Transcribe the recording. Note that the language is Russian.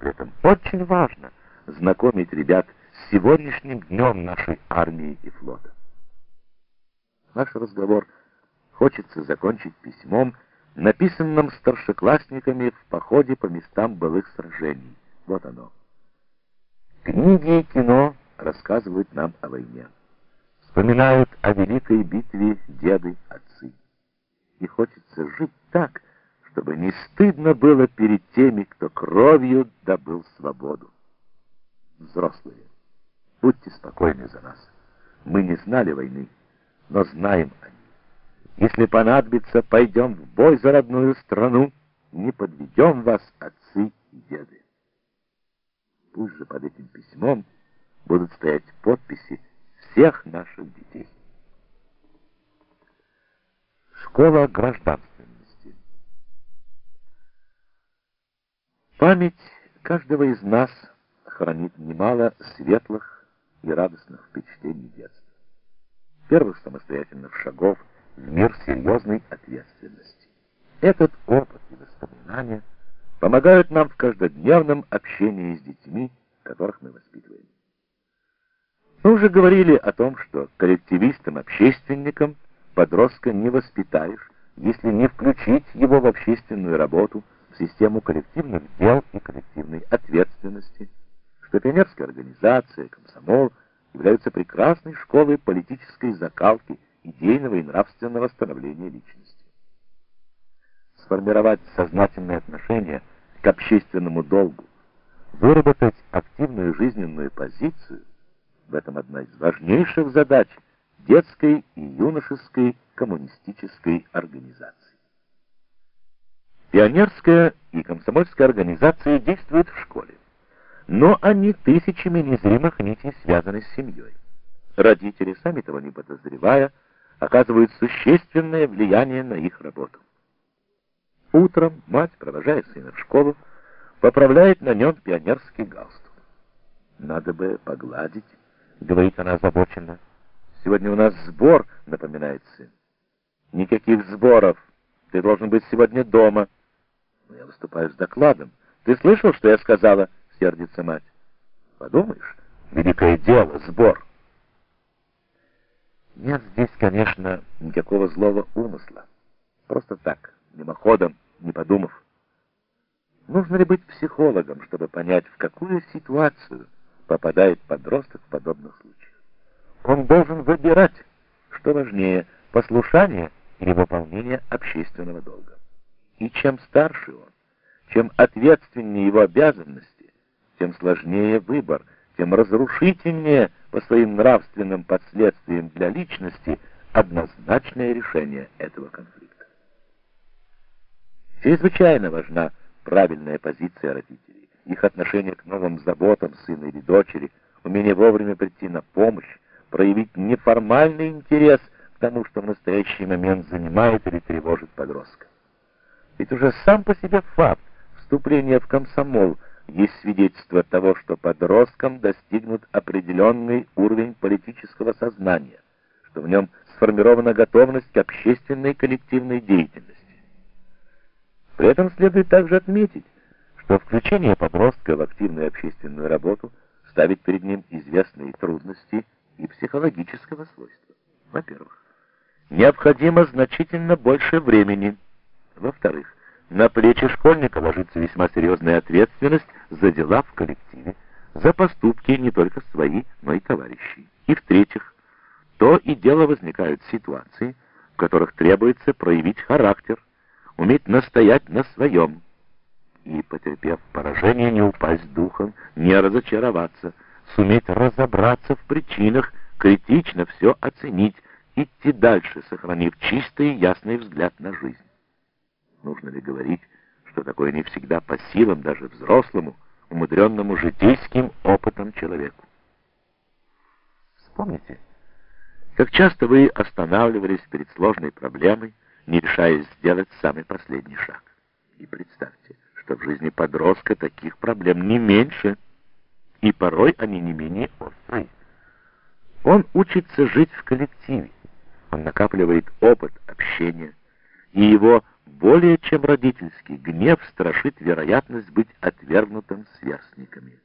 Этом очень важно знакомить ребят с сегодняшним днем нашей армии и флота. Наш разговор хочется закончить письмом, написанным старшеклассниками в походе по местам былых сражений. Вот оно. Книги и кино рассказывают нам о войне. Вспоминают о великой битве деды, отцы. И хочется жить так, чтобы не стыдно было перед теми, кто кровью добыл свободу. Взрослые, будьте спокойны за нас. Мы не знали войны, но знаем о ней. Если понадобится, пойдем в бой за родную страну, не подведем вас, отцы и деды. Пусть же под этим письмом будут стоять подписи всех наших детей. Школа гражданственности. Память каждого из нас хранит немало светлых и радостных впечатлений детства. Первых самостоятельных шагов в мир серьезной ответственности. Этот опыт и воспоминания помогают нам в каждодневном общении с детьми, которых мы воспитываем. Мы уже говорили о том, что коллективистам-общественникам подростка не воспитаешь, если не включить его в общественную работу, систему коллективных дел и коллективной ответственности, что пионерская организация, комсомол являются прекрасной школой политической закалки, идейного и нравственного становления личности. Сформировать сознательное отношение к общественному долгу, выработать активную жизненную позицию в этом одна из важнейших задач детской и юношеской коммунистической организации. Пионерская и комсомольская организации действуют в школе, но они тысячами незримых нитей связаны с семьей. Родители, сами того не подозревая, оказывают существенное влияние на их работу. Утром мать, провожая сына в школу, поправляет на нем пионерский галстук. «Надо бы погладить», — говорит она озабоченно. «Сегодня у нас сбор», — напоминает сын. «Никаких сборов. Ты должен быть сегодня дома». Но я выступаю с докладом. «Ты слышал, что я сказала?» — сердится мать. «Подумаешь, великое дело, сбор». Нет здесь, конечно, никакого злого умысла. Просто так, мимоходом, не подумав. Нужно ли быть психологом, чтобы понять, в какую ситуацию попадает подросток в подобных случаях? Он должен выбирать, что важнее, послушание или выполнение общественного долга. И чем старше он, чем ответственнее его обязанности, тем сложнее выбор, тем разрушительнее по своим нравственным последствиям для личности однозначное решение этого конфликта. Чрезвычайно важна правильная позиция родителей, их отношение к новым заботам сына или дочери, умение вовремя прийти на помощь, проявить неформальный интерес к тому, что в настоящий момент занимает или тревожит подростка. Ведь уже сам по себе факт вступления в комсомол есть свидетельство того, что подросткам достигнут определенный уровень политического сознания, что в нем сформирована готовность к общественной коллективной деятельности. При этом следует также отметить, что включение подростка в активную общественную работу ставит перед ним известные трудности и психологического свойства. Во-первых, необходимо значительно больше времени. Во-вторых, на плечи школьника ложится весьма серьезная ответственность за дела в коллективе, за поступки не только свои, но и товарищей. И в-третьих, то и дело возникают ситуации, в которых требуется проявить характер, уметь настоять на своем и, потерпев поражение, не упасть духом, не разочароваться, суметь разобраться в причинах, критично все оценить, идти дальше, сохранив чистый и ясный взгляд на жизнь. Нужно ли говорить, что такое не всегда по силам даже взрослому, умудренному житейским опытом человеку? Вспомните, как часто вы останавливались перед сложной проблемой, не решаясь сделать самый последний шаг. И представьте, что в жизни подростка таких проблем не меньше, и порой они не менее острые. Он учится жить в коллективе, он накапливает опыт общения, и его более чем родительский, гнев страшит вероятность быть отвергнутым сверстниками.